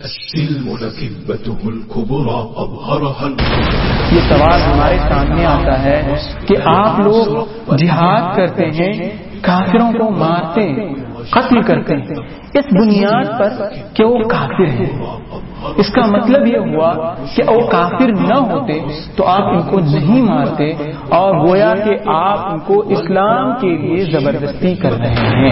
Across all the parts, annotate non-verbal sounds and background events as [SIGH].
السلم لكبته الكبرى أظهرها یہ سوال ہمارے سامنے آتا ہے کہ آپ لوگ جہاد کرتے ہیں، کافروں کو مارتے ہیں، قتل کرتے ہیں۔ اس بنیاد پر کہ وہ کافر ہیں۔ اس کا مطلب یہ ہوا کہ وہ کافر نہ ہوتے تو آپ ان کو نہیں مارتے اور گویا کہ آپ ان کو اسلام کے لیے زبردستی کر رہے ہیں۔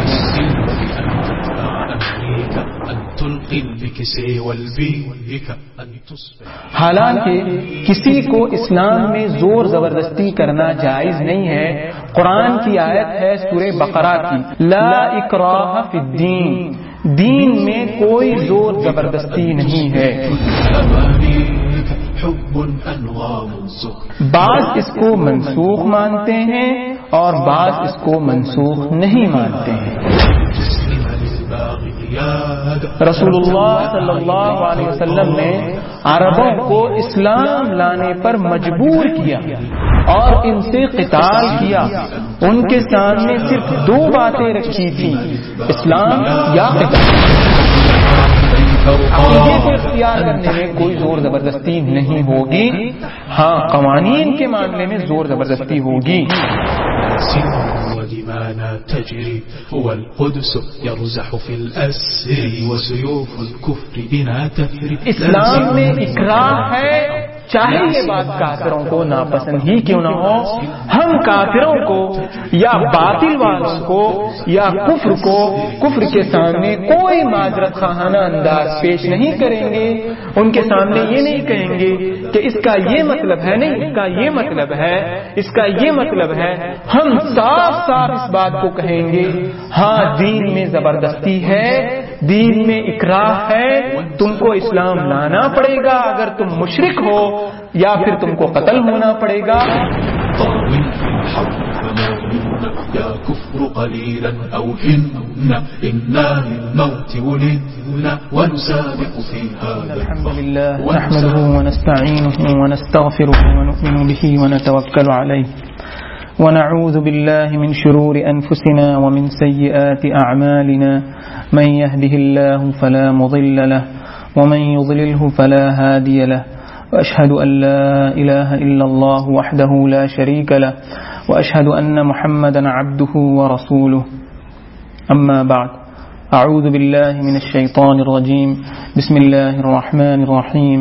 أن تلقي البكسي والبيك أن تصبح. حالانکہ کسی کو اسلام میں زور زبردستی کرنا جائز نہیں ہے قرآن کی آیت ہے سورہ بقرہ کی لا اکراہ فی الدین دین میں کوئی زور زبردستی نہیں ہے۔ بعض اس کو منسوخ مانتے ہیں اور بعض اس کو منسوخ نہیں مانتے ہیں۔ رسول اللہ صلی اللہ علیہ وسلم نے عربوں کو اسلام لانے پر مجبور کیا اور ان سے قتال کیا۔ ان کے سامنے صرف دو باتیں رکھی تھی اسلام یا قتال۔ عقیدے کو اختیار کرنے میں کوئی زور زبردستی نہیں ہوگی۔ ہاں قوانین کے معاملے میں زور زبردستی ہوگی۔ سن ودمانا تجري هو القدس يرزح في الأسر وسيوف الكفر بنا تفري اسلام میں اقرار ہے چاہے یہ بات کافروں کو ناپسند ہی کیوں نہ ہو، ہم کافروں کو یا باطل والوں کو یا کفر کو، کفر کے سامنے کوئی معذرت خواہانہ انداز پیش نہیں کریں گے۔ ان کے سامنے یہ نہیں کہیں گے کہ اس کا یہ مطلب ہے، نہیں، اس کا یہ مطلب ہے، اس کا یہ مطلب ہے۔ ہم صاف صاف اس بات کو کہیں گے ہاں دین میں زبردستی ہے دین میں اقراہ ہے، تم کو اسلام لانا پڑے گا۔ اگر تم مشرک ہو یا پھر تم کو قتل ہونا پڑے گا۔ طاول يا كفر قليلا أو إنا إنا للموت ولدنا ونسابق في هذا الحمد لله نحمده ونستعينه ونستغفره ونؤمن به ونتوكل عليه ونعوذ بالله من شرور أنفسنا ومن سيئات أعمالنا. من يهده الله فلا مضل له ومن يضلله فلا هادي له. وأشهد أن لا إله إلا الله وحده لا شريك له وأشهد أن محمدا عبده ورسوله. أما بعد أعوذ بالله من الشيطان الرجيم. بسم الله الرحمن الرحيم.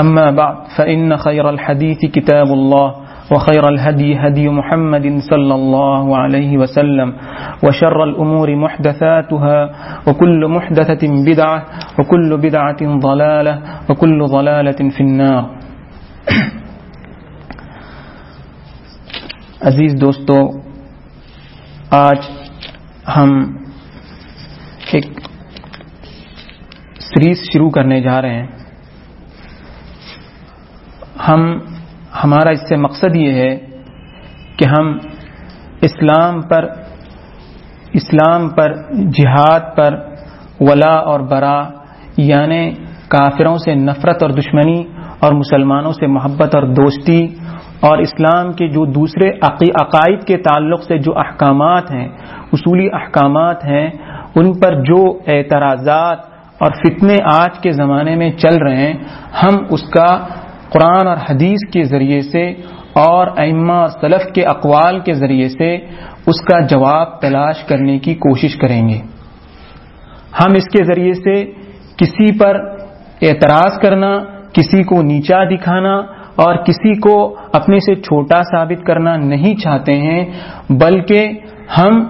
أما بعد فإن خير الحديث كتاب الله وخير الهدي هدي محمد صلى الله عليه وسلم وشر الأمور محدثاتها وكل محدثة بدعة وكل بدعة ضلالة وكل ضلالة في النار. [COUGHS] عزیز دوستو آج ایک سیریز شروع کرنے جا رہے ہیں۔ ہم، ہمارا اس سے مقصد یہ ہے کہ ہم اسلام پر اسلام پر جہاد پر ولا اور برا یعنی کافروں سے نفرت اور دشمنی اور مسلمانوں سے محبت اور دوستی اور اسلام کے جو دوسرے عقائد کے تعلق سے جو احکامات ہیں، اصولی احکامات ہیں، ان پر جو اعتراضات اور فتنے آج کے زمانے میں چل رہے ہیں، ہم اس کا قرآن اور حدیث کے ذریعے سے اور ائمہ اور سلف کے اقوال کے ذریعے سے اس کا جواب تلاش کرنے کی کوشش کریں گے۔ ہم اس کے ذریعے سے کسی پر اعتراض کرنا، کسی کو نیچا دکھانا اور کسی کو اپنے سے چھوٹا ثابت کرنا نہیں چاہتے ہیں، بلکہ ہم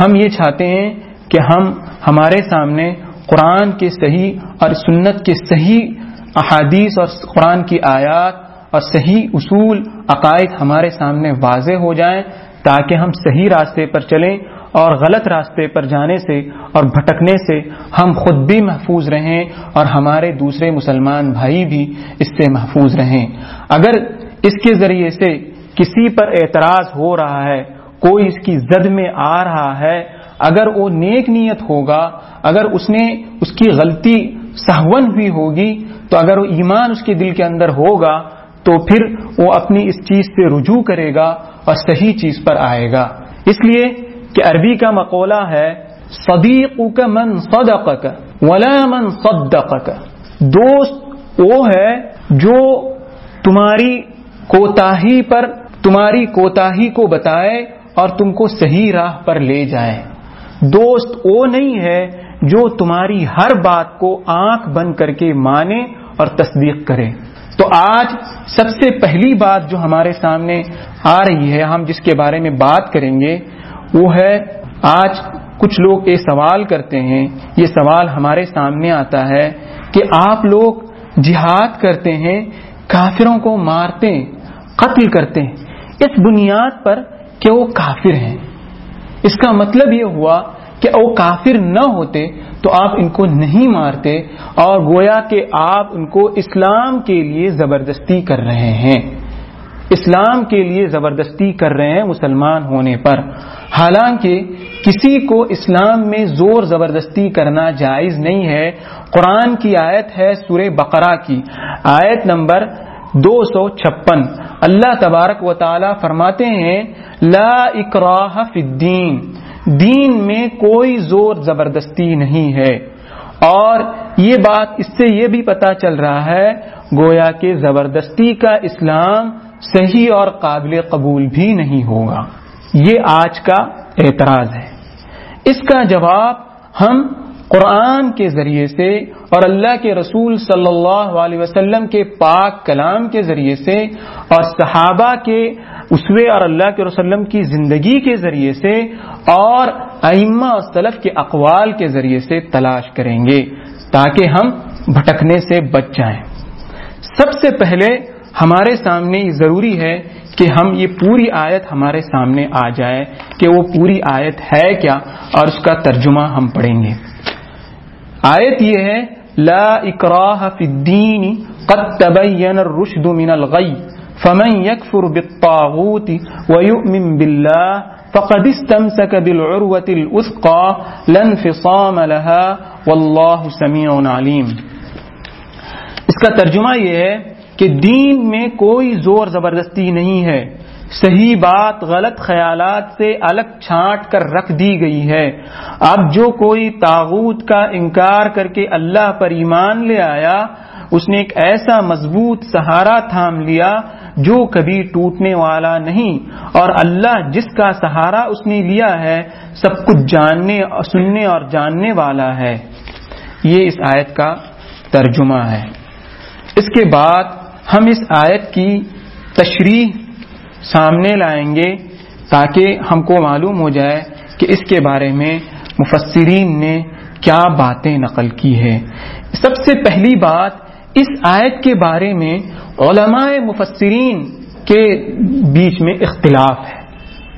ہم یہ چاہتے ہیں کہ ہم ہمارے سامنے قرآن کے صحیح اور سنت کے صحیح احادیث اور قرآن کی آیات اور صحیح اصول، عقائد ہمارے سامنے واضح ہو جائیں تاکہ ہم صحیح راستے پر چلیں اور غلط راستے پر جانے سے اور بھٹکنے سے ہم خود بھی محفوظ رہیں اور ہمارے دوسرے مسلمان بھائی بھی اس سے محفوظ رہیں۔ اگر اس کے ذریعے سے کسی پر اعتراض ہو رہا ہے، کوئی اس کی زد میں آ رہا ہے، اگر وہ نیک نیت ہوگا، اگر اس نے اس کی غلطی سہون ہوئی ہوگی تو اگر وہ ایمان اس کے دل کے اندر ہوگا تو پھر وہ اپنی اس چیز سے رجوع کرے گا اور صحیح چیز پر آئے گا۔ اس لیے کہ عربی کا مقولہ ہے صدیق کا من صدق ولا من صدق دوست وہ ہے جو تمہاری کوتاہی پر، تمہاری کوتاہی کو بتائے اور تم کو صحیح راہ پر لے جائے۔ دوست وہ نہیں ہے جو تمہاری ہر بات کو آنکھ بند کر کے مانے اور تصدیق کرے تو آج سب سے پہلی بات جو ہمارے سامنے آ رہی ہے، ہم جس کے بارے میں بات کریں گے، وہ ہے آج کچھ لوگ یہ سوال کرتے ہیں، یہ سوال ہمارے سامنے آتا ہے کہ آپ لوگ جہاد کرتے ہیں، کافروں کو مارتے قتل کرتے ہیں۔ اس بنیاد پر کہ وہ کافر ہیں۔ اس کا مطلب یہ ہوا کہ وہ کافر نہ ہوتے تو آپ ان کو نہیں مارتے اور گویا کہ آپ ان کو اسلام کے لیے زبردستی کر رہے ہیں۔ اسلام کے لیے زبردستی کر رہے ہیں مسلمان ہونے پر۔ حالانکہ کسی کو اسلام میں زور زبردستی کرنا جائز نہیں ہے۔ قرآن کی آیت ہے سورہ بقرہ کی۔ آیت نمبر دو سو چھپن۔ اللہ تبارک و تعالی فرماتے ہیں، لا اکراہ فی الدین۔ دین میں کوئی زور زبردستی نہیں ہے۔ اور یہ بات اس سے یہ بھی پتا چل رہا ہے، گویا کہ زبردستی کا اسلام صحیح اور قابل قبول بھی نہیں ہوگا۔ یہ آج کا اعتراض ہے۔ اس کا جواب ہم قرآن کے ذریعے سے اور اللہ کے رسول صلی اللہ علیہ وسلم کے پاک کلام کے ذریعے سے اور صحابہ کے اسوے اور اللہ کے وسلم کی زندگی کے ذریعے سے اور ائمہ اور سلف کے اقوال کے ذریعے سے تلاش کریں گے تاکہ ہم بھٹکنے سے بچ جائیں۔ سب سے پہلے ہمارے سامنے یہ ضروری ہے کہ ہم یہ پوری آیت ہمارے سامنے آ جائے کہ وہ پوری آیت ہے کیا اور اس کا ترجمہ ہم پڑھیں گے۔ آیت یہ ہے، لا اکراہ فی الدین قد تبین الرشد من الغی، فمن يكفر بالطاغوت ويؤمن بالله فقد استمسك بالعروة الأثقى لانفصام لها والله سميع عليم اس کا ترجمہ یہ ہے کہ دین میں کوئی زور زبردستی نہیں ہے۔ صحیح بات غلط خیالات سے الگ چھانٹ کر رکھ دی گئی ہے۔ اب جو کوئی تاغوت کا انکار کر کے اللہ پر ایمان لے آیا، اس نے ایک ایسا مضبوط سہارا تھام لیا جو کبھی ٹوٹنے والا نہیں۔ اور اللہ جس کا سہارا اس نے لیا ہے، سب کچھ جاننے، سننے اور جاننے والا ہے۔ یہ اس آیت کا ترجمہ ہے۔ اس کے بعد ہم اس آیت کی تشریح سامنے لائیں گے تاکہ ہم کو معلوم ہو جائے کہ اس کے بارے میں مفسرین نے کیا باتیں نقل کی ہے سب سے پہلی بات، اس آیت کے بارے میں علماء مفسرین کے بیچ میں اختلاف ہے۔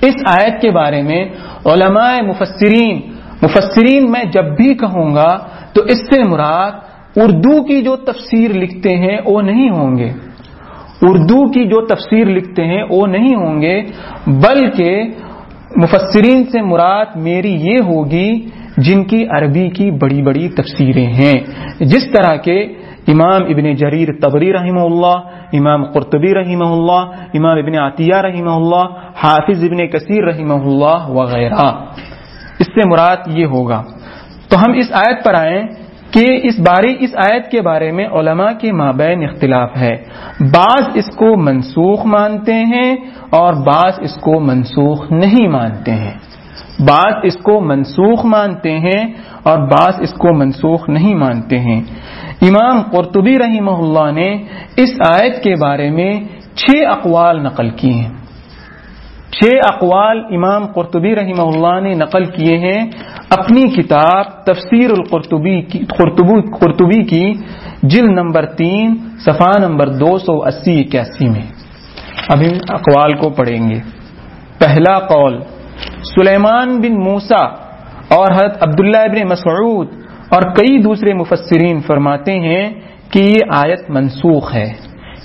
اس آیت کے بارے میں علماء مفسرین مفسرین میں جب بھی کہوں گا تو اس سے مراد اردو کی جو تفسیر لکھتے ہیں وہ نہیں ہوں گے۔ اردو کی جو تفسیر لکھتے ہیں، وہ نہیں ہوں گے، بلکہ مفسرین سے مراد میری یہ ہوگی جن کی عربی کی بڑی بڑی تفسیریں ہیں۔ جس طرح کے امام ابن جریر تبری رحمہ اللہ، امام قرطبی رحمہ اللہ، امام ابن عطیہ رحمہ اللہ، حافظ ابن کثیر رحمہ اللہ وغیرہ۔ اس سے مراد یہ ہوگا۔ تو ہم اس آیت پر آئیں کہ اس بارے اس آیت کے بارے میں علماء کے مابین اختلاف ہے۔ بعض اس کو منسوخ مانتے ہیں اور بعض اس کو منسوخ نہیں مانتے ہیں۔ بعض اس کو منسوخ مانتے ہیں اور بعض اس کو منسوخ نہیں مانتے ہیں۔ امام قرطبی رحمہ اللہ نے اس آیت کے بارے میں چھ اقوال نقل کیے ہیں۔ چھ اقوال امام قرطبی رحمہ اللہ نے نقل کیے ہیں۔ اپنی کتاب تفسیر القرطبی قرطبی کی جل نمبر تین، صفحہ نمبر دو سو اسی اکیاسی میں۔ اب ان اقوال کو پڑھیں گے۔ پہلا قول، سلیمان بن موسا اور حضرت عبداللہ ابن مسعود اور کئی دوسرے مفسرین فرماتے ہیں کہ یہ آیت منسوخ ہے۔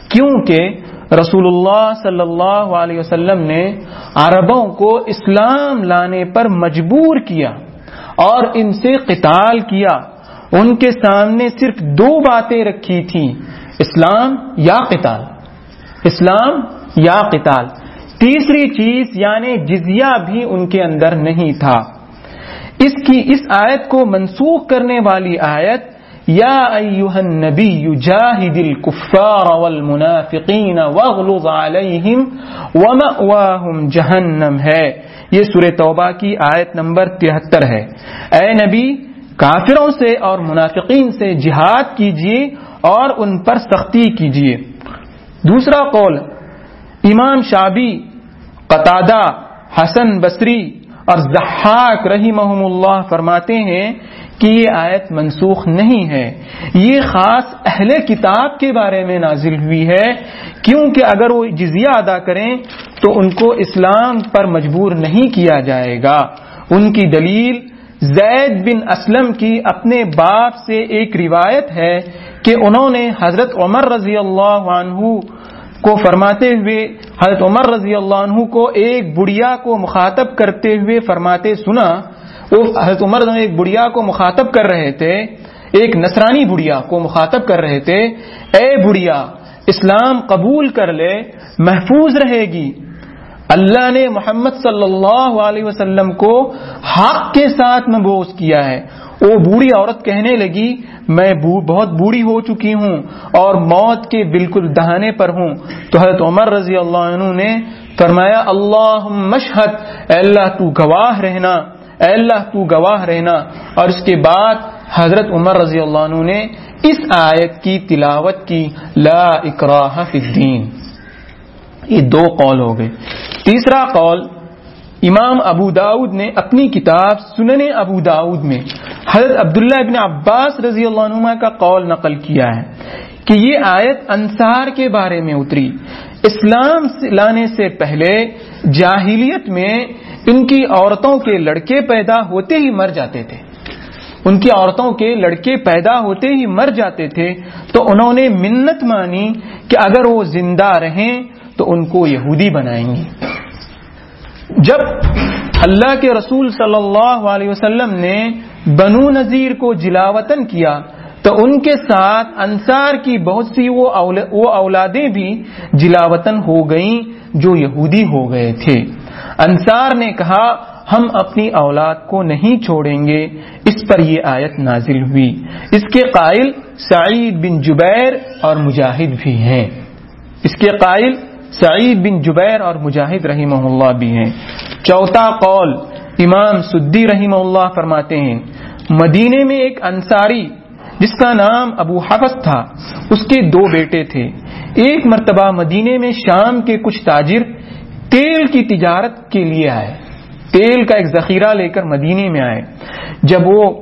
کیونکہ رسول اللہ صلی اللہ علیہ وسلم نے عربوں کو اسلام لانے پر مجبور کیا اور ان سے قتال کیا۔ ان کے سامنے صرف دو باتیں رکھی تھیں، اسلام یا قتال۔ اسلام یا قتال۔ تیسری چیز یعنی جزیہ بھی ان کے اندر نہیں تھا۔ اس کی اس آیت کو منسوخ کرنے والی آیت یا ایوہ النبی جاہد الكفار والمنافقین واغلظ علیہم ومأواہم جہنم ہے. یہ سورہ توبہ کی آیت نمبر تہتر ہے. اے نبی، کافروں سے اور منافقین سے جہاد کیجیے اور ان پر سختی کیجیے. دوسرا قول، امام شابی قطادہ، حسن بصری اور زحاق رحمہم اللہ فرماتے ہیں کہ یہ آیت منسوخ نہیں ہے۔ یہ خاص اہل کتاب کے بارے میں نازل ہوئی ہے، کیونکہ اگر وہ جزیہ ادا کریں تو ان کو اسلام پر مجبور نہیں کیا جائے گا۔ ان کی دلیل زید بن اسلم کی اپنے باپ سے ایک روایت ہے کہ انہوں نے حضرت عمر رضی اللہ عنہ کو فرماتے ہوئے حضرت عمر رضی اللہ عنہ کو ایک بڑھیا کو مخاطب کرتے ہوئے فرماتے سنا وہ حضرت عمر ایک بڑھیا کو مخاطب کر رہے تھے، ایک نصرانی بڑھیا کو مخاطب کر رہے تھے، اے بڑھیا، اسلام قبول کر لے، محفوظ رہے گی۔ اللہ نے محمد صلی اللہ علیہ وسلم کو حق کے ساتھ مبوس کیا ہے۔ وہ بوڑھی عورت کہنے لگی، میں بہت بوڑھی ہو چکی ہوں اور موت کے بالکل دہانے پر ہوں۔ تو حضرت عمر رضی اللہ عنہ نے فرمایا اللہ مشہد اے اللہ تو گواہ رہنا، اے اللہ تو گواہ رہنا۔ اور اس کے بعد حضرت عمر رضی اللہ عنہ نے اس آیت کی تلاوت کی، لا اکراہ فی الدین۔ یہ دو قول ہو گئے۔ تیسرا قول امام ابو داود نے اپنی کتاب سنن ابو داود میں حضرت عبداللہ ابن عباس رضی اللہ عنہ کا قول نقل کیا ہے کہ یہ آیت انصار کے بارے میں اتری۔ اسلام لانے سے پہلے جاہلیت میں ان کی عورتوں کے لڑکے پیدا ہوتے ہی مر جاتے تھے۔ ان کی عورتوں کے لڑکے پیدا ہوتے ہی مر جاتے تھے تو انہوں نے منت مانی کہ اگر وہ زندہ رہیں تو ان کو یہودی بنائیں گے۔ جب اللہ کے رسول صلی اللہ علیہ وسلم نے بنو نذیر کو جلاوطن کیا، تو ان کے ساتھ انصار کی بہت سی وہ اولادیں بھی جلاوطن ہو گئیں جو یہودی ہو گئے تھے۔ انصار نے کہا، ہم اپنی اولاد کو نہیں چھوڑیں گے۔ اس پر یہ آیت نازل ہوئی۔ اس کے قائل سعید بن جبیر اور مجاہد بھی ہیں۔ اس کے قائل سعید بن جبیر اور مجاہد رحمہ اللہ بھی ہیں۔ چوتھا قول، امام سدی رحمہ اللہ فرماتے ہیں، مدینے میں ایک انصاری، جس کا نام ابو حفظ تھا، اس کے دو بیٹے تھے۔ ایک مرتبہ مدینے میں شام کے کچھ تاجر تیل کی تجارت کے لیے آئے۔ تیل کا ایک ذخیرہ لے کر مدینے میں آئے۔ جب وہ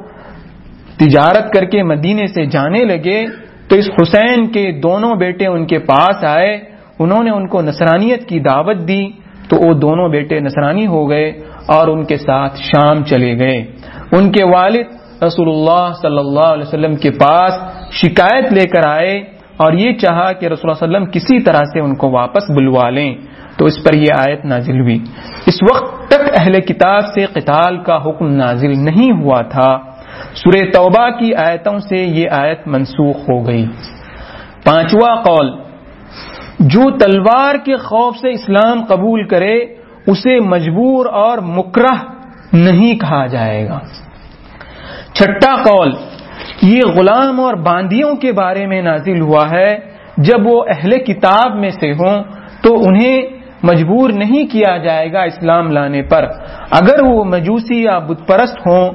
تجارت کر کے مدینے سے جانے لگے، تو اس حسین کے دونوں بیٹے ان کے پاس آئے۔ انہوں نے ان کو نصرانیت کی دعوت دی تو وہ دونوں بیٹے نصرانی ہو گئے اور ان کے ساتھ شام چلے گئے۔ ان کے والد رسول اللہ صلی اللہ علیہ وسلم کے پاس شکایت لے کر آئے اور یہ چاہا کہ رسول اللہ علیہ وسلم کسی طرح سے ان کو واپس بلوا لیں۔ تو اس پر یہ آیت نازل ہوئی۔ اس وقت تک اہل کتاب سے قتال کا حکم نازل نہیں ہوا تھا۔ سورہ توبہ کی آیتوں سے یہ آیت منسوخ ہو گئی۔ پانچواں قول۔ جو تلوار کے خوف سے اسلام قبول کرے، اسے مجبور اور مکرہ نہیں کہا جائے گا۔ چھٹا قول، یہ غلام اور باندیوں کے بارے میں نازل ہوا ہے۔ جب وہ اہل کتاب میں سے ہوں، تو انہیں مجبور نہیں کیا جائے گا اسلام لانے پر۔ اگر وہ مجوسی یا بت پرست ہوں،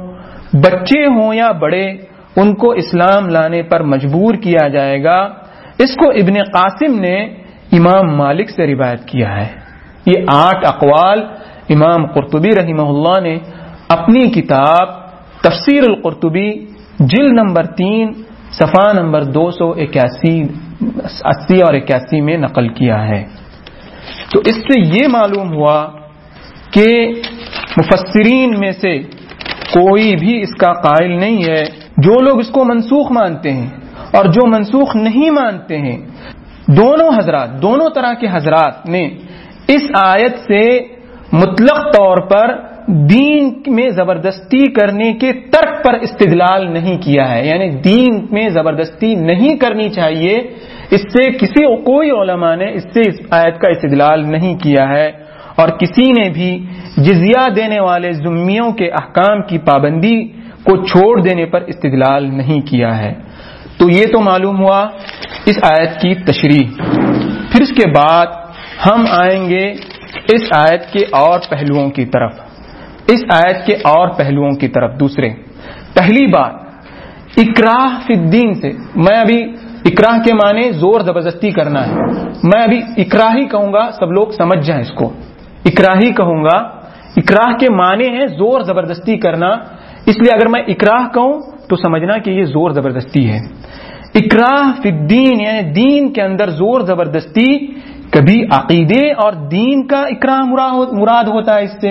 بچے ہوں یا بڑے، ان کو اسلام لانے پر مجبور کیا جائے گا۔ اس کو ابن قاسم نے امام مالک سے روایت کیا ہے۔ یہ آٹھ اقوال امام قرطبی رحمہ اللہ نے اپنی کتاب تفسیر القرطبی جل نمبر تین، صفحہ نمبر دو سو اکیاسی، اسی اور اکیاسی میں نقل کیا ہے۔ تو اس سے یہ معلوم ہوا کہ مفسرین میں سے کوئی بھی اس کا قائل نہیں ہے۔ جو لوگ اس کو منسوخ مانتے ہیں اور جو منسوخ نہیں مانتے ہیں دونوں حضرات، دونوں طرح کے حضرات نے اس آیت سے مطلق طور پر دین میں زبردستی کرنے کے ترک پر استدلال نہیں کیا ہے۔ یعنی دین میں زبردستی نہیں کرنی چاہیے۔ اس سے کسی، کوئی علماء نے اس سے اس آیت کا استدلال نہیں کیا ہے۔ اور کسی نے بھی جزیہ دینے والے ذمیوں کے احکام کی پابندی کو چھوڑ دینے پر استدلال نہیں کیا ہے۔ تو یہ تو معلوم ہوا اس آیت کی تشریح۔ پھر اس کے بعد ہم آئیں گے اس آیت کے اور پہلوؤں کی طرف۔ اس آیت کے اور پہلوؤں کی طرف۔ دوسرے، پہلی بات، اکراہ فی الدین سے۔ میں ابھی اکراہ کے معنی زور زبردستی کرنا ہے۔ میں ابھی اکراہ ہی کہوں گا، سب لوگ سمجھ جائیں اس کو۔ اکراہ ہی کہوں گا۔ اکراہ کے معنی ہے زور زبردستی کرنا۔ اس لیے اگر میں اکراہ کہوں تو سمجھنا کہ یہ زور زبردستی ہے۔ اکراہ فی الدین یعنی دین کے اندر زور زبردستی، کبھی عقیدے اور دین کا اکراہ مراد ہوتا ہے اس سے۔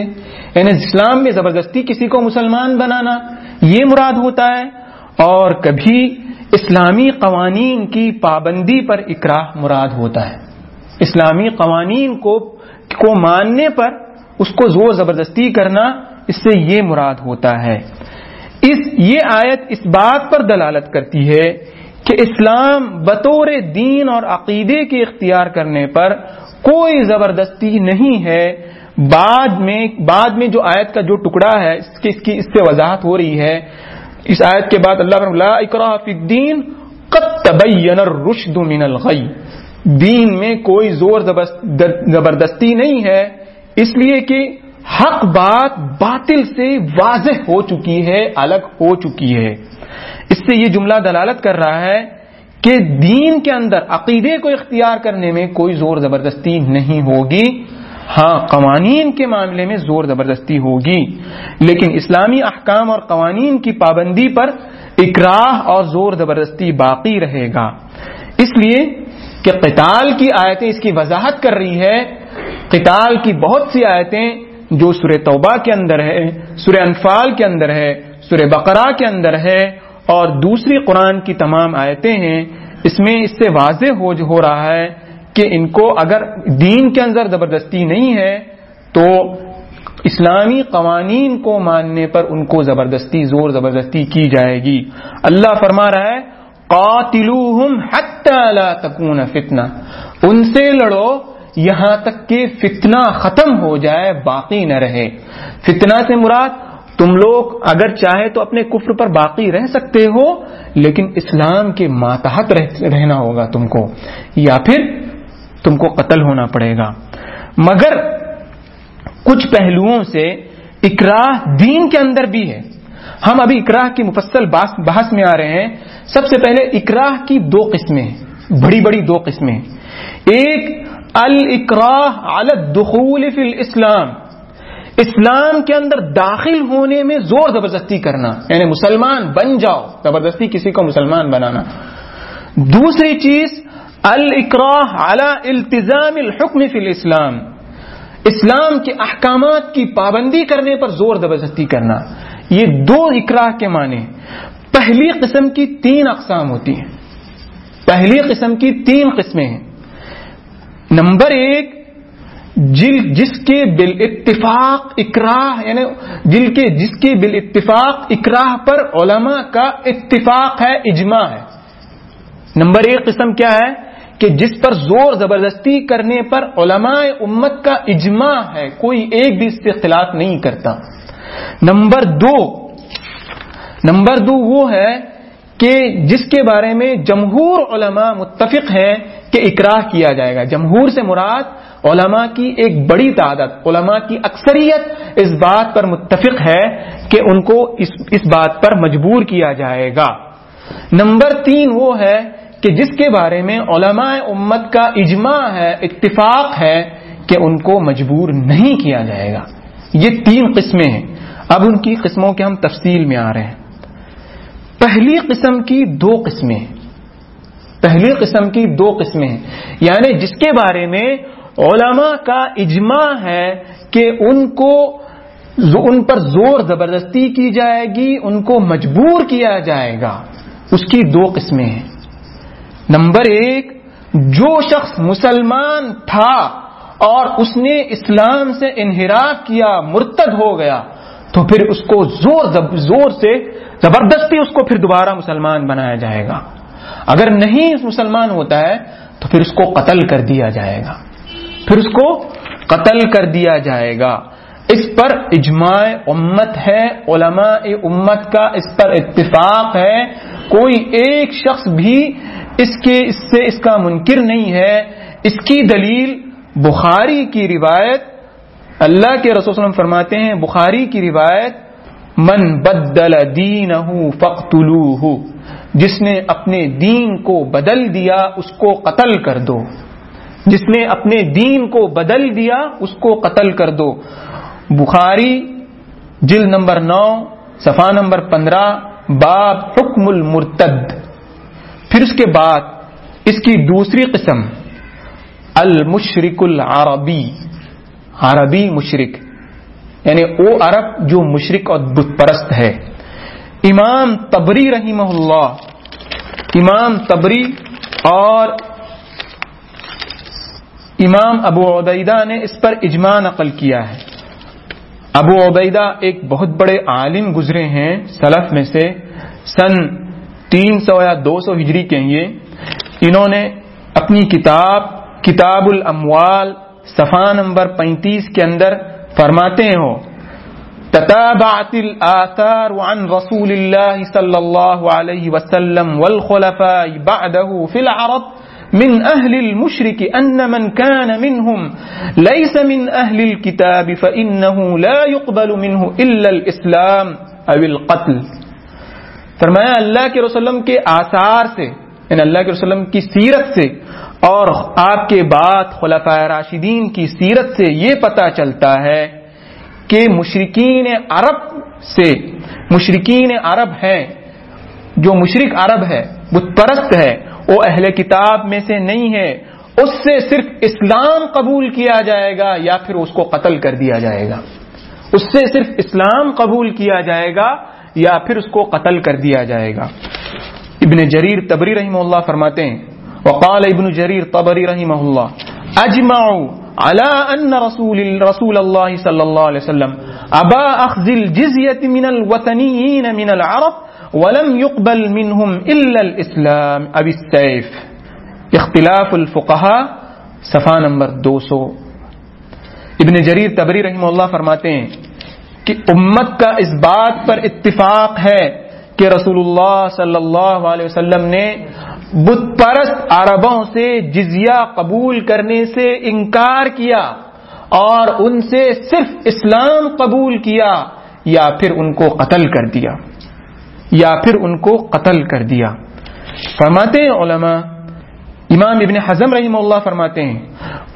یعنی اسلام میں زبردستی کسی کو مسلمان بنانا، یہ مراد ہوتا ہے۔ اور کبھی اسلامی قوانین کی پابندی پر اکراہ مراد ہوتا ہے۔ اسلامی قوانین کو کو ماننے پر اس کو زور زبردستی کرنا، اس سے یہ مراد ہوتا ہے۔ اس یہ آیت اس بات پر دلالت کرتی ہے کہ اسلام بطور دین اور عقیدے کے اختیار کرنے پر کوئی زبردستی نہیں ہے۔ بعد میں بعد میں جو آیت کا جو ٹکڑا ہے، اس کی اس کی، اس سے وضاحت ہو رہی ہے۔ اس آیت کے بعد اللہ لا اکراہ فی الدین قد تبین الرشد من الغی دین میں کوئی زور زبردستی نہیں ہے۔ اس لیے کہ حق بات باطل سے واضح ہو چکی ہے، الگ ہو چکی ہے۔ اس سے یہ جملہ دلالت کر رہا ہے کہ دین کے اندر عقیدے کو اختیار کرنے میں کوئی زور زبردستی نہیں ہوگی۔ ہاں قوانین کے معاملے میں زور زبردستی ہوگی، لیکن اسلامی احکام اور قوانین کی پابندی پر اکراہ اور زور زبردستی باقی رہے گا۔ اس لیے کہ قتال کی آیتیں اس کی وضاحت کر رہی ہے۔ قتال کی بہت سی آیتیں جو سورہ توبہ کے اندر ہے، سورہ انفال کے اندر ہے، سورہ بقرہ کے اندر ہے، اور دوسری قرآن کی تمام آیتیں ہیں۔ اس میں اس سے واضح ہو ہو رہا ہے کہ ان کو اگر دین کے اندر زبردستی نہیں ہے، تو اسلامی قوانین کو ماننے پر ان کو زبردستی، زور زبردستی کی جائے گی۔ اللہ فرما رہا ہے، قاتلوہم حتی لا تکون فتنہ۔ ان سے لڑو یہاں تک کہ فتنہ ختم ہو جائے، باقی نہ رہے۔ فتنہ سے مراد، تم لوگ اگر چاہے تو اپنے کفر پر باقی رہ سکتے ہو، لیکن اسلام کے ماتحت رہنا ہوگا تم کو۔ یا پھر تم کو قتل ہونا پڑے گا۔ مگر کچھ پہلوؤں سے اکراہ دین کے اندر بھی ہے۔ ہم ابھی اکراہ کی مفصل بحث میں آ رہے ہیں۔ سب سے پہلے اکراہ کی دو قسمیں بڑی بڑی دو قسمیں۔ ایک الکراہ الدخول فی الاسلام اسلام کے اندر داخل ہونے میں زور زبردستی کرنا یعنی مسلمان بن جاؤ، زبردستی کسی کو مسلمان بنانا۔ دوسری چیز الکراہ اعلی التظام الحکم فی الاسلام اسلام کے احکامات کی پابندی کرنے پر زور زبردستی کرنا۔ یہ دو اکراہ کے معنی پہلی قسم کی تین اقسام ہوتی ہیں۔ پہلی قسم کی تین قسمیں ہیں۔ نمبر ایک، جل، جس کے بال اتفاق اکراہ یعنی جل کے، جس کے بال اتفاق اکراہ پر علماء کا اتفاق ہے، اجماع ہے۔ نمبر ایک قسم کیا ہے؟ کہ جس پر زور زبردستی کرنے پر علماء امت کا اجماع ہے، کوئی ایک بھی اس سے اختلاف نہیں کرتا۔ نمبر دو نمبر دو وہ ہے کہ جس کے بارے میں جمہور علماء متفق ہیں کہ اکراہ کیا جائے گا۔ جمہور سے مراد علماء کی ایک بڑی تعداد، علماء کی اکثریت اس بات پر متفق ہے کہ ان کو اس اس بات پر مجبور کیا جائے گا۔ نمبر تین وہ ہے کہ جس کے بارے میں علماء امت کا اجماع ہے، اتفاق ہے کہ ان کو مجبور نہیں کیا جائے گا۔ یہ تین قسمیں ہیں۔ اب ان کی قسموں کے ہم تفصیل میں آ رہے ہیں۔ پہلی قسم کی دو قسمیں پہلی قسم کی دو قسمیں یعنی جس کے بارے میں علماء کا اجماع ہے کہ ان کو ان پر زور زبردستی کی جائے گی، ان کو مجبور کیا جائے گا۔ اس کی دو قسمیں ہیں۔ نمبر ایک، جو شخص مسلمان تھا اور اس نے اسلام سے انحراف کیا، مرتد ہو گیا، تو پھر اس کو زور زور سے زبردستی اس کو پھر دوبارہ مسلمان بنایا جائے گا۔ اگر نہیں مسلمان ہوتا ہے تو پھر اس کو قتل کر دیا جائے گا۔ پھر اس کو قتل کر دیا جائے گا۔ اس پر اجماع امت ہے، علماء امت کا اس پر اتفاق ہے۔ کوئی ایک شخص بھی اس کے، اس سے اس کا منکر نہیں ہے۔ اس کی دلیل بخاری کی روایت، اللہ کے رسول وسلم فرماتے ہیں، بخاری کی روایت، من بدل دین فقتلوہ جس نے اپنے دین کو بدل دیا اس کو قتل کر دو۔ جس نے اپنے دین کو بدل دیا اس کو قتل کر دو۔ بخاری جل نمبر نو صفا نمبر پندرہ، باب حکم المرتد۔ پھر اس کے بعد اس کی دوسری قسم المشرق العربی۔ عربی مشرق یعنی وہ عرب جو مشرق اور بت پرست ہے۔ امام تبری رحمہ اللہ، امام تبری اور امام ابو عبیدہ نے اس پر اجماع نقل کیا ہے۔ ابو عبیدہ ایک بہت بڑے عالم گزرے ہیں سلف میں سے، سن تین سو یا دو سو ہجری کے یہ انہوں نے اپنی کتاب کتاب الاموال صفا نمبر پینتیس کے اندر فرماتے ہو تتابعت الآثار عن رسول الله صلى الله عليه وسلم والخلفاء بعده في العرب من أهل المشرك أن من كان منهم ليس من أهل الكتاب فإنه لا يقبل منه إلا الإسلام أو القتل. فرمایا، اللہ کے رسولم کے آثار سے یعنی اللہ کے رسولم کی سیرت سے اور آپ کے بعد خلفۂ راشدین کی سیرت سے یہ پتا چلتا ہے کہ مشرقین عرب سے مشرقین عرب ہیں، جو مشرق عرب ہے بت پرست ہے، وہ اہل کتاب میں سے نہیں ہے، اس سے صرف اسلام قبول کیا جائے گا یا پھر اس کو قتل کر دیا جائے گا؟ اس سے صرف اسلام قبول کیا جائے گا یا پھر اس کو قتل کر دیا جائے گا؟ ابن جریر تبری رحمہ اللہ فرماتے ہیں، وقال ابن جریر تبری رحمہ اللہ اجمعوا على ان رسول رسول الله صلى الله عليه وسلم ابا اخذ الجزيه من الوثنيين من العرب ولم يقبل منهم الا الاسلام اب السيف. اختلاف الفقهاء. صفحہ نمبر دو سو. ابن جریر تبری رحمہ اللہ فرماتے ہیں کہ امت کا اس بات پر اتفاق ہے کہ رسول اللہ صلی اللہ علیہ وسلم نے بت پرست عربوں سے جزیہ قبول کرنے سے انکار کیا اور ان سے صرف اسلام قبول کیا یا پھر ان کو قتل کر دیا، یا پھر ان کو قتل کر دیا۔ فرماتے ہیں علماء امام ابن حزم رحمہ اللہ فرماتے ہیں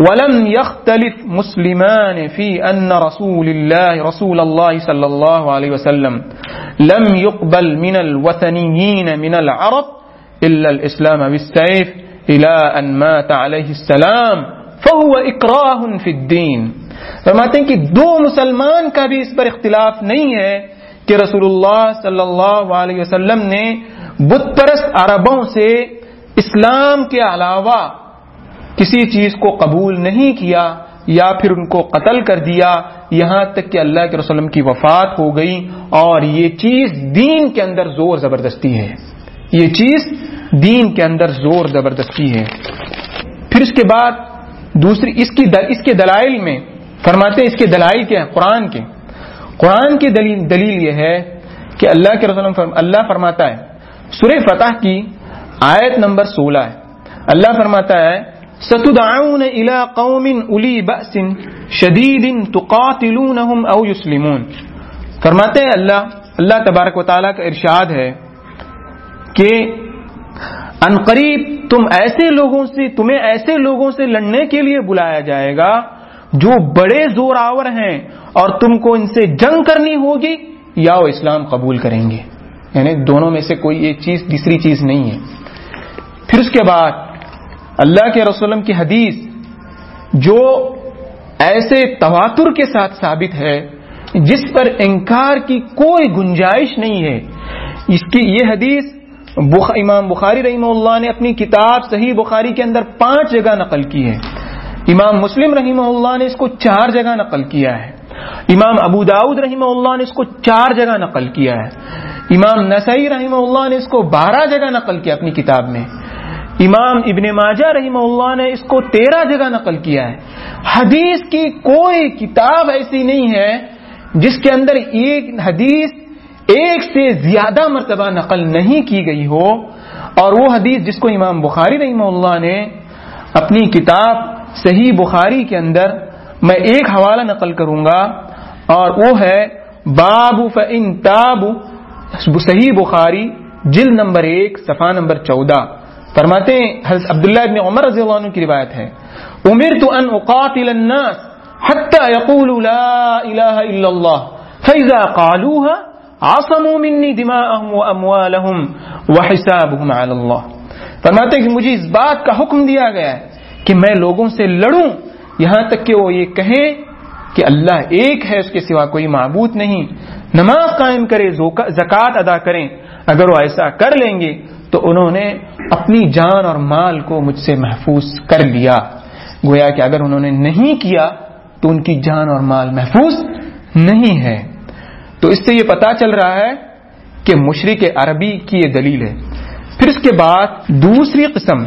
ولم يختلف مسلمان في ان رسول الله رسول الله صلى الله عليه وسلم لم يقبل من الوثنيين من العرب الا الاسلام بالسيف الى ان مات عليه السلام فهو اکراہ فی الدین فرماتے ہیں کہ دو مسلمان کا بھی اس پر اختلاف نہیں ہے کہ رسول اللہ صلی اللہ علیہ اسلام کے علاوہ کسی چیز کو قبول نہیں کیا یا پھر ان کو قتل کر دیا، یہاں تک کہ اللہ کے رسولم کی وفات ہو گئی اور یہ چیز دین کے اندر زور زبردستی ہے۔ یہ چیز دین کے اندر زور زبردستی ہے۔ پھر اس کے بعد دوسری، اس کی دل، اس کے دلائل میں فرماتے ہیں، اس کے دلائل کے ہیں، قرآن کے۔ قرآن کی دلیل دلیل یہ ہے کہ اللہ کے رسول اللہ فرماتا ہے، سورہ فتح کی آیت نمبر سولہ ہے۔ اللہ فرماتا ہے، ستدعون الى قوم الی بأس شدید تقاتلونهم او یسلمون فرماتے ہیں اللہ اللہ تبارک و تعالیٰ کا ارشاد ہے کہ انقریب تم ایسے لوگوں سے، تمہیں ایسے لوگوں سے لڑنے کے لیے بلایا جائے گا جو بڑے زور آور ہیں اور تم کو ان سے جنگ کرنی ہوگی یا وہ اسلام قبول کریں گے۔ یعنی دونوں میں سے کوئی ایک چیز تیسری چیز نہیں ہے۔ پھر اس کے بعد اللہ کے رسولم کی حدیث جو ایسے تواتر کے ساتھ ثابت ہے، جس پر انکار کی کوئی گنجائش نہیں ہے۔ اس کی یہ حدیث بخ، امام بخاری رحمہ اللہ نے اپنی کتاب صحیح بخاری کے اندر پانچ جگہ نقل کی ہے۔ امام مسلم رحمہ اللہ نے اس کو چار جگہ نقل کیا ہے۔ امام ابو داود رحمہ اللہ نے اس کو چار جگہ نقل کیا ہے۔ امام نسائی رحمہ اللہ نے اس کو بارہ جگہ نقل کیا اپنی کتاب میں۔ امام ابن ماجہ رحمہ اللہ نے اس کو تیرہ جگہ نقل کیا ہے۔ حدیث کی کوئی کتاب ایسی نہیں ہے جس کے اندر ایک حدیث ایک سے زیادہ مرتبہ نقل نہیں کی گئی ہو۔ اور وہ حدیث جس کو امام بخاری رحمہ اللہ نے اپنی کتاب صحیح بخاری کے اندر میں ایک حوالہ نقل کروں گا، اور وہ ہے باب فن تاب، صحیح بخاری، جلد نمبر ایک، صفحہ نمبر چودہ۔ فرماتے ہیں، حضرت عبداللہ ابن عمر رضی اللہ عنہ کی روایت ہے۔ امیر تو ان اقاتل الناس حتى يقولوا لا الہ الا اللہ فاذا قالوها عصموا مني دماءهم واموالهم وحسابهم على اللہ فرماتے ہیں کہ مجھے اس بات کا حکم دیا گیا ہے کہ میں لوگوں سے لڑوں، یہاں تک کہ وہ یہ کہیں کہ اللہ ایک ہے، اس کے سوا کوئی معبود نہیں۔ نماز قائم کرے زکوٰۃ ادا کریں۔ اگر وہ ایسا کر لیں گے تو انہوں نے اپنی جان اور مال کو مجھ سے محفوظ کر لیا۔ گویا کہ اگر انہوں نے نہیں کیا، تو ان کی جان اور مال محفوظ نہیں ہے۔ تو اس سے یہ پتا چل رہا ہے کہ مشرق عربی کی یہ دلیل ہے۔ پھر اس کے بعد دوسری قسم،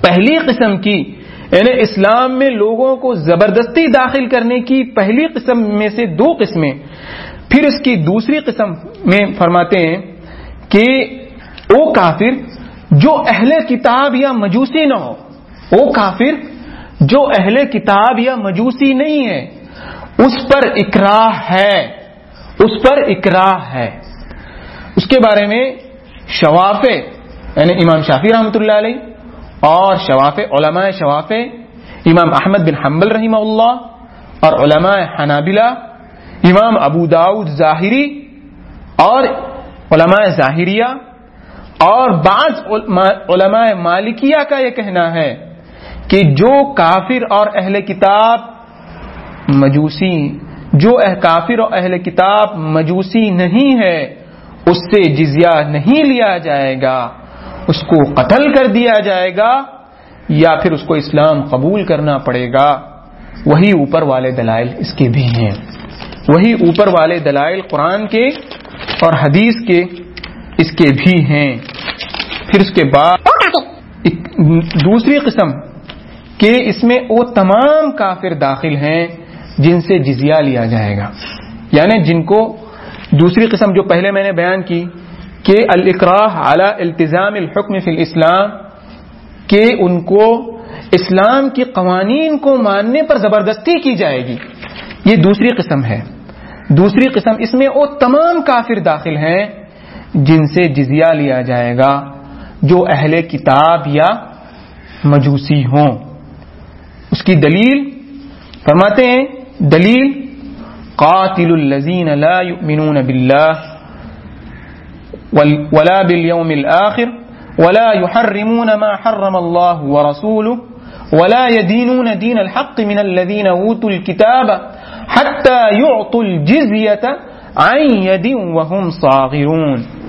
پہلی قسم کی یعنی اسلام میں لوگوں کو زبردستی داخل کرنے کی پہلی قسم میں سے دو قسمیں۔ پھر اس کی دوسری قسم میں فرماتے ہیں کہ وہ کافر جو اہل کتاب یا مجوسی نہ ہو، وہ کافر جو اہل کتاب یا مجوسی نہیں ہے، اس پر اکراہ ہے، اس پر اکراہ ہے۔ اس کے بارے میں شواف یعنی امام شافی رحمۃ اللہ علیہ اور شواف علماء شواف، امام احمد بن حنبل رحمہ اللہ اور علماء حنابلہ، امام ابو داود ظاہری اور علماء ظاہریہ اور بعض علماء مالکیہ کا یہ کہنا ہے کہ جو کافر اور اہل کتاب مجوسی جو کافر اور اہل کتاب مجوسی نہیں ہے، اس سے جزیہ نہیں لیا جائے گا، اس کو قتل کر دیا جائے گا، یا پھر اس کو اسلام قبول کرنا پڑے گا۔ وہی اوپر والے دلائل اس کے بھی ہیں۔ وہی اوپر والے دلائل قرآن کے اور حدیث کے اس کے بھی ہیں۔ پھر اس کے بعد دوسری قسم کہ اس میں وہ تمام کافر داخل ہیں جن سے جزیہ لیا جائے گا۔ یعنی جن کو دوسری قسم جو پہلے میں نے بیان کی کہ الاقراہ اعلی التظام الحکم فی الاسلام کہ ان کو اسلام کے قوانین کو ماننے پر زبردستی کی جائے گی۔ یہ دوسری قسم ہے۔ دوسری قسم اس میں وہ تمام کافر داخل ہیں جن سے جزیہ لیا جائے گا جو اہل کتاب یا مجوسی ہوں اس کی دلیل فرماتے ہیں دلیل قاتل الذین لا يؤمنون بالله ولا باليوم الآخر ولا يحرمون ما حرم الله ورسوله ولا يدينون دين الحق من الذين اوتوا الكتاب حتى يعطوا الجزيه عن يد وهم صاغرون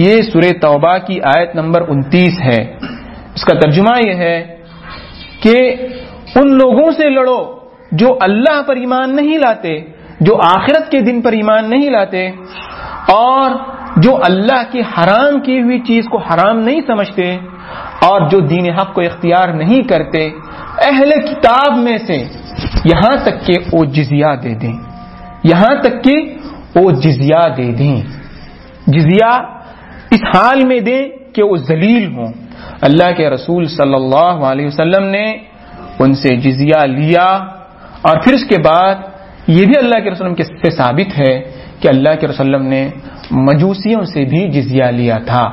یہ سورہ توبہ کی آیت نمبر انتیس ہے۔ اس کا ترجمہ یہ ہے کہ ان لوگوں سے لڑو جو اللہ پر ایمان نہیں لاتے، جو آخرت کے دن پر ایمان نہیں لاتے، اور جو اللہ کی حرام کی ہوئی چیز کو حرام نہیں سمجھتے، اور جو دین حق کو اختیار نہیں کرتے۔ اہل کتاب میں سے یہاں تک کہ وہ جزیہ دے دیں۔ یہاں تک کہ وہ جزیہ دے دیں۔ جزیہ اس حال میں دیں کہ وہ ذلیل ہوں۔ اللہ کے رسول صلی اللہ علیہ وسلم نے ان سے جزیہ لیا اور پھر اس کے بعد یہ بھی اللہ کے رسول کے سے ثابت ہے کہ اللہ کے رسول نے مجوسیوں سے بھی جزیہ لیا تھا۔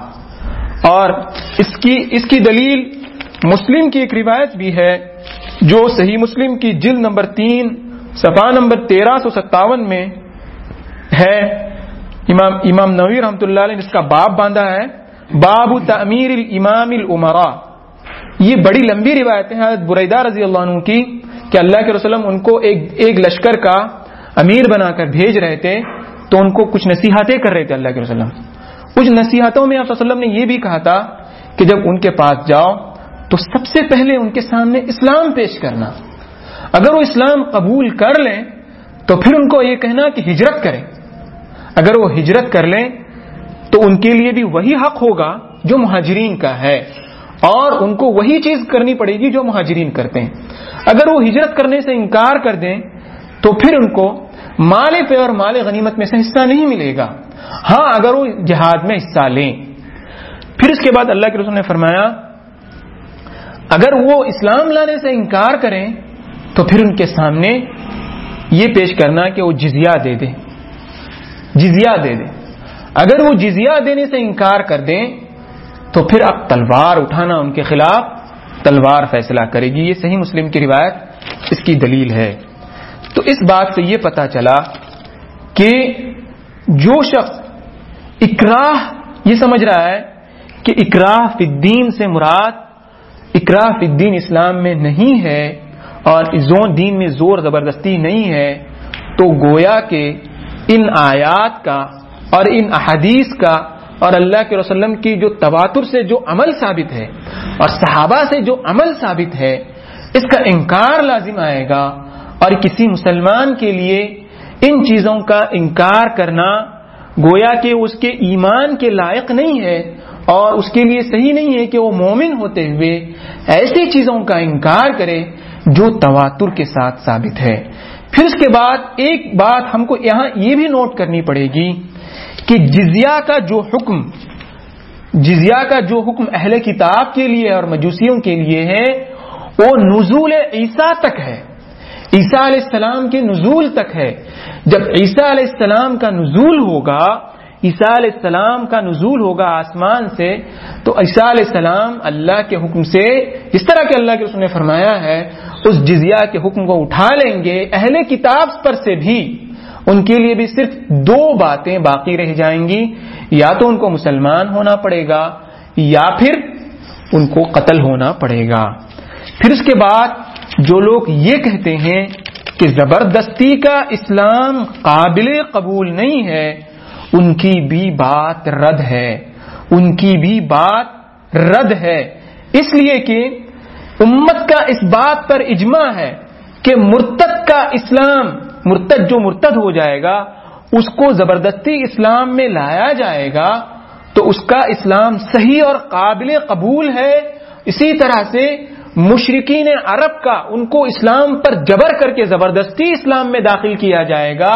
اور اس کی اس کی دلیل مسلم کی ایک روایت بھی ہے جو صحیح مسلم کی جلد نمبر تین، صفحہ نمبر تیرہ سو ستاون میں ہے۔ امام امام نوی رحمۃ اللہ علیہ نے اس کا باب باندھا ہے، باب تعمیر الامام العمرا یہ بڑی لمبی روایت ہے حضرت بریدہ رضی اللہ عنہ کی، کہ اللہ کے رسول ان کو ایک ایک لشکر کا امیر بنا کر بھیج رہے تھے، تو ان کو کچھ نصیحتیں کر رہے تھے اللہ کے وسلم کچھ نصیحتوں میں آپ وسلم نے یہ بھی کہا تھا کہ جب ان کے پاس جاؤ، تو سب سے پہلے ان کے سامنے اسلام پیش کرنا۔ اگر وہ اسلام قبول کر لیں، تو پھر ان کو یہ کہنا کہ ہجرت کریں۔ اگر وہ ہجرت کر لیں، تو ان کے لیے بھی وہی حق ہوگا جو مہاجرین کا ہے۔ اور ان کو وہی چیز کرنی پڑے گی جو مہاجرین کرتے ہیں۔ اگر وہ ہجرت کرنے سے انکار کر دیں، تو پھر ان کو مال پہ اور مال غنیمت میں سے حصہ نہیں ملے گا۔ ہاں اگر وہ جہاد میں حصہ لیں۔ پھر اس کے بعد اللہ کے رسول نے فرمایا، اگر وہ اسلام لانے سے انکار کریں، تو پھر ان کے سامنے یہ پیش کرنا کہ وہ جزیہ دے دیں۔ جزیہ دے دیں۔ اگر وہ جزیہ دینے سے انکار کر دیں، تو پھر اب تلوار اٹھانا ان کے خلاف تلوار فیصلہ کرے گی۔ یہ صحیح مسلم کی روایت اس کی دلیل ہے۔ تو اس بات سے یہ پتا چلا کہ جو شخص اکراہ، یہ سمجھ رہا ہے کہ اکراہ فی الدین سے مراد اکراہ فی الدین اسلام میں نہیں ہے اور دین میں زور زبردستی نہیں ہے، تو گویا کے ان آیات کا اور ان احادیث کا اور اللہ کے وسلم کی جو تواتر سے جو عمل ثابت ہے اور صحابہ سے جو عمل ثابت ہے، اس کا انکار لازم آئے گا اور کسی مسلمان کے لیے ان چیزوں کا انکار کرنا گویا کہ اس کے ایمان کے لائق نہیں ہے اور اس کے لیے صحیح نہیں ہے کہ وہ مومن ہوتے ہوئے ایسی چیزوں کا انکار کرے جو تواتر کے ساتھ ثابت ہے۔ پھر اس کے بعد ایک بات ہم کو یہاں یہ بھی نوٹ کرنی پڑے گی کہ جزیہ کا جو حکم، جزیہ کا جو حکم اہل کتاب کے لیے اور مجوسیوں کے لیے ہے، وہ نزول عیسیٰ تک ہے۔ عیسیٰ علیہ السلام کے نزول تک ہے۔ جب عیسیٰ علیہ السلام کا نزول ہوگا، عیسیٰ علیہ السلام کا نزول ہوگا آسمان سے، تو عیسیٰ علیہ السلام اللہ کے حکم سے، جس طرح کہ اللہ کے رسول نے فرمایا ہے اس جزیہ کے حکم کو اٹھا لیں گے، اہل کتاب پر سے بھی۔ ان کے لیے بھی صرف دو باتیں باقی رہ جائیں گی۔ یا تو ان کو مسلمان ہونا پڑے گا، یا پھر ان کو قتل ہونا پڑے گا۔ پھر اس کے بعد جو لوگ یہ کہتے ہیں کہ زبردستی کا اسلام قابل قبول نہیں ہے، ان کی بھی بات رد ہے۔ ان کی بھی بات رد ہے۔ اس لیے کہ امت کا اس بات پر اجماع ہے کہ مرتد کا اسلام، مرتد جو مرتد ہو جائے گا، اس کو زبردستی اسلام میں لایا جائے گا، تو اس کا اسلام صحیح اور قابل قبول ہے۔ اسی طرح سے مشرقین عرب کا ان کو اسلام پر جبر کر کے زبردستی اسلام میں داخل کیا جائے گا۔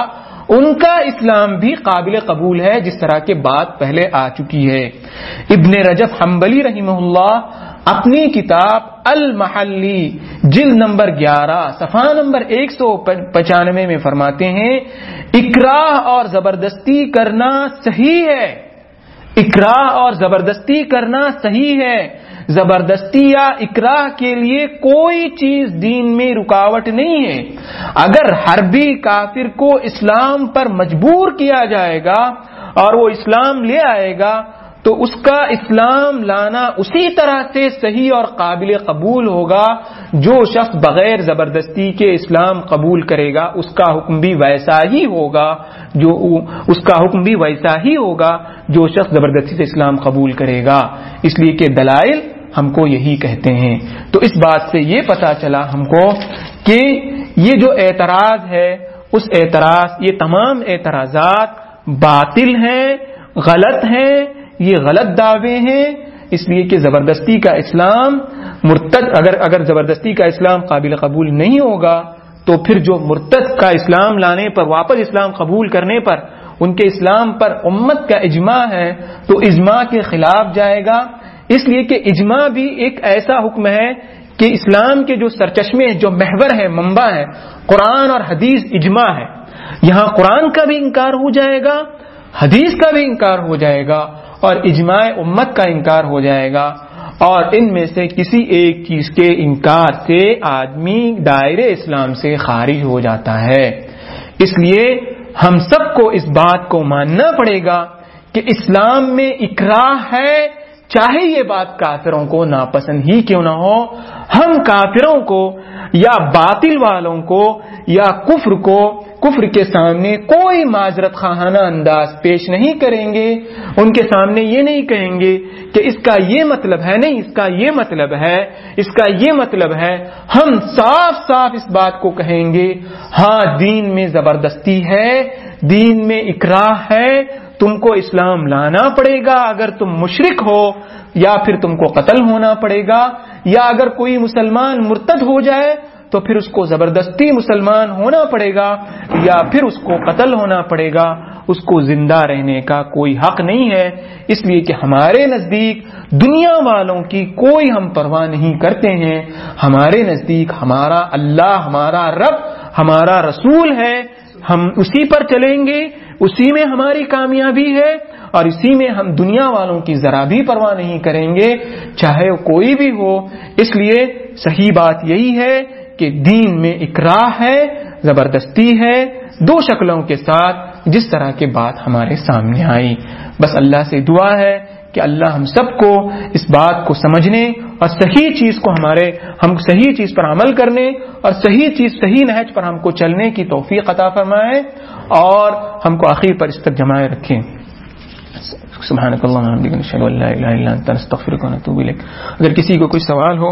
ان کا اسلام بھی قابل قبول ہے، جس طرح کے بات پہلے آ چکی ہے۔ ابن رجب حنبلی رحمہ اللہ اپنی کتاب المحلی، جلد نمبر گیارہ، صفحہ نمبر ایک سو پچانوے میں فرماتے ہیں، اکراہ اور زبردستی کرنا صحیح ہے۔ اکراہ اور زبردستی کرنا صحیح ہے۔ زبردستی یا اکراہ کے لیے کوئی چیز دین میں رکاوٹ نہیں ہے۔ اگر ہر بھی کافر کو اسلام پر مجبور کیا جائے گا اور وہ اسلام لے آئے گا تو اس کا اسلام لانا اسی طرح سے صحیح اور قابل قبول ہوگا جو شخص بغیر زبردستی کے اسلام قبول کرے گا، اس کا حکم بھی ویسا ہی ہوگا جو اس کا حکم بھی ویسا ہی ہوگا جو شخص زبردستی سے اسلام قبول کرے گا۔ اس لیے کہ دلائل ہم کو یہی کہتے ہیں۔ تو اس بات سے یہ پتا چلا ہم کو کہ یہ جو اعتراض ہے، اس اعتراض، یہ تمام اعتراضات باطل ہیں، غلط ہیں یہ غلط دعوے ہیں، اس لیے کہ زبردستی کا اسلام مرتد، اگر اگر زبردستی کا اسلام قابل قبول نہیں ہوگا، تو پھر جو مرتد کا اسلام لانے پر، واپس اسلام قبول کرنے پر ان کے اسلام پر امت کا اجماع ہے، تو اجماع کے خلاف جائے گا۔ اس لیے کہ اجماع بھی ایک ایسا حکم ہے کہ اسلام کے جو سرچشمے جو محور ہے منبع ہے قرآن اور حدیث اجماع ہے۔ یہاں قرآن کا بھی انکار ہو جائے گا، حدیث کا بھی انکار ہو جائے گا۔ اور اجماع امت کا انکار ہو جائے گا اور ان میں سے کسی ایک چیز کے انکار سے آدمی دائرے اسلام سے خارج ہو جاتا ہے۔ اس لیے ہم سب کو اس بات کو ماننا پڑے گا کہ اسلام میں اکراہ ہے، چاہے یہ بات کافروں کو ناپسند ہی کیوں نہ ہو، ہم کافروں کو یا باطل والوں کو یا کفر کو کفر کے سامنے کوئی معذرت خواہانہ انداز پیش نہیں کریں گے۔ ان کے سامنے یہ نہیں کہیں گے کہ اس کا یہ مطلب ہے، نہیں، اس کا یہ مطلب ہے، اس کا یہ مطلب ہے۔ ہم صاف صاف اس بات کو کہیں گے ہاں دین میں زبردستی ہے، دین میں اکراہ ہے، تم کو اسلام لانا پڑے گا۔ اگر تم مشرق ہو یا پھر تم کو قتل ہونا پڑے گا، یا اگر کوئی مسلمان مرتد ہو جائے تو پھر اس کو زبردستی مسلمان ہونا پڑے گا یا پھر اس کو قتل ہونا پڑے گا، اس کو زندہ رہنے کا کوئی حق نہیں ہے۔ اس لیے کہ ہمارے نزدیک دنیا والوں کی کوئی ہم پرواہ نہیں کرتے ہیں۔ ہمارے نزدیک ہمارا اللہ، ہمارا رب، ہمارا رسول ہے۔ ہم اسی پر چلیں گے، اسی میں ہماری کامیابی ہے اور اسی میں ہم دنیا والوں کی ذرا بھی پرواہ نہیں کریں گے، چاہے وہ کوئی بھی ہو۔ اس لیے صحیح بات یہی ہے کہ دین میں اقرا ہے، زبردستی ہے، دو شکلوں کے ساتھ جس طرح کی بات ہمارے سامنے آئی۔ بس اللہ سے دعا ہے کہ اللہ ہم سب کو اس بات کو سمجھنے اور صحیح چیز کو ہمارے، ہم صحیح چیز پر عمل کرنے اور صحیح چیز، صحیح نہج پر ہم کو چلنے کی توفیق عطا فرمائے اور ہم کو آخر پر اس تک جمائے رکھیں۔ سبحانك اللهم الا انت اگر کسی کو کوئی سوال ہو